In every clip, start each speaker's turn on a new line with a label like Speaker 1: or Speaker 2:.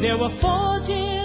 Speaker 1: Deu a 14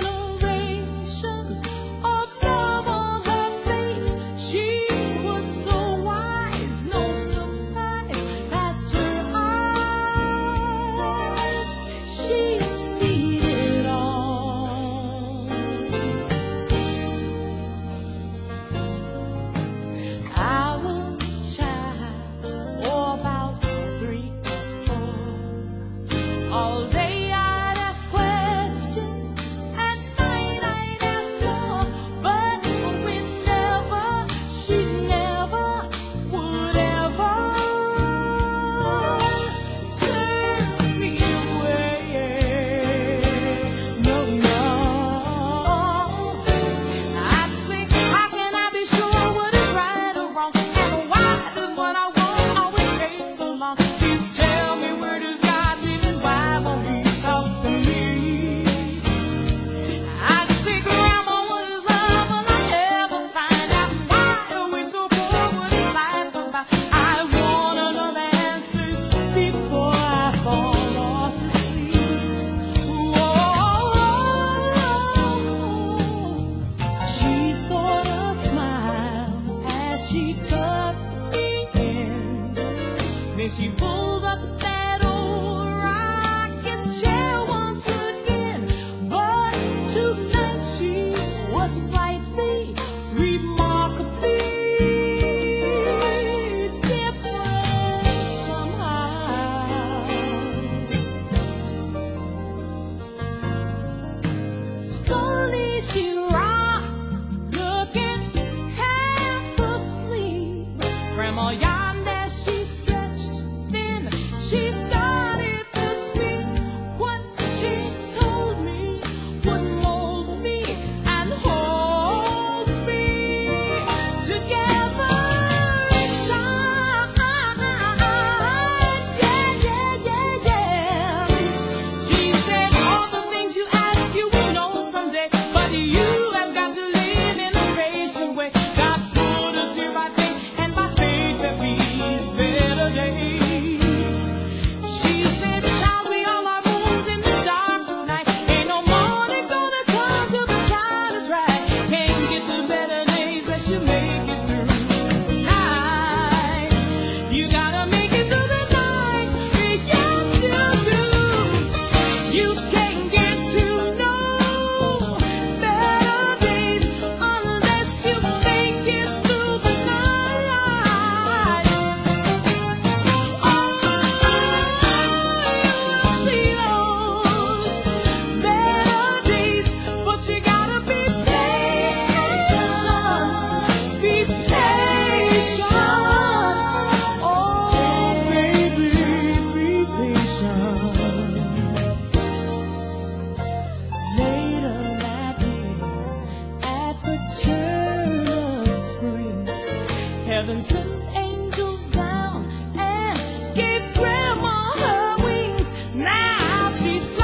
Speaker 1: She pulled up that old rocking chair once again. But she was slightly remarkably different somehow. She Heaven sent angels down and gave grandma her wings. Now she's.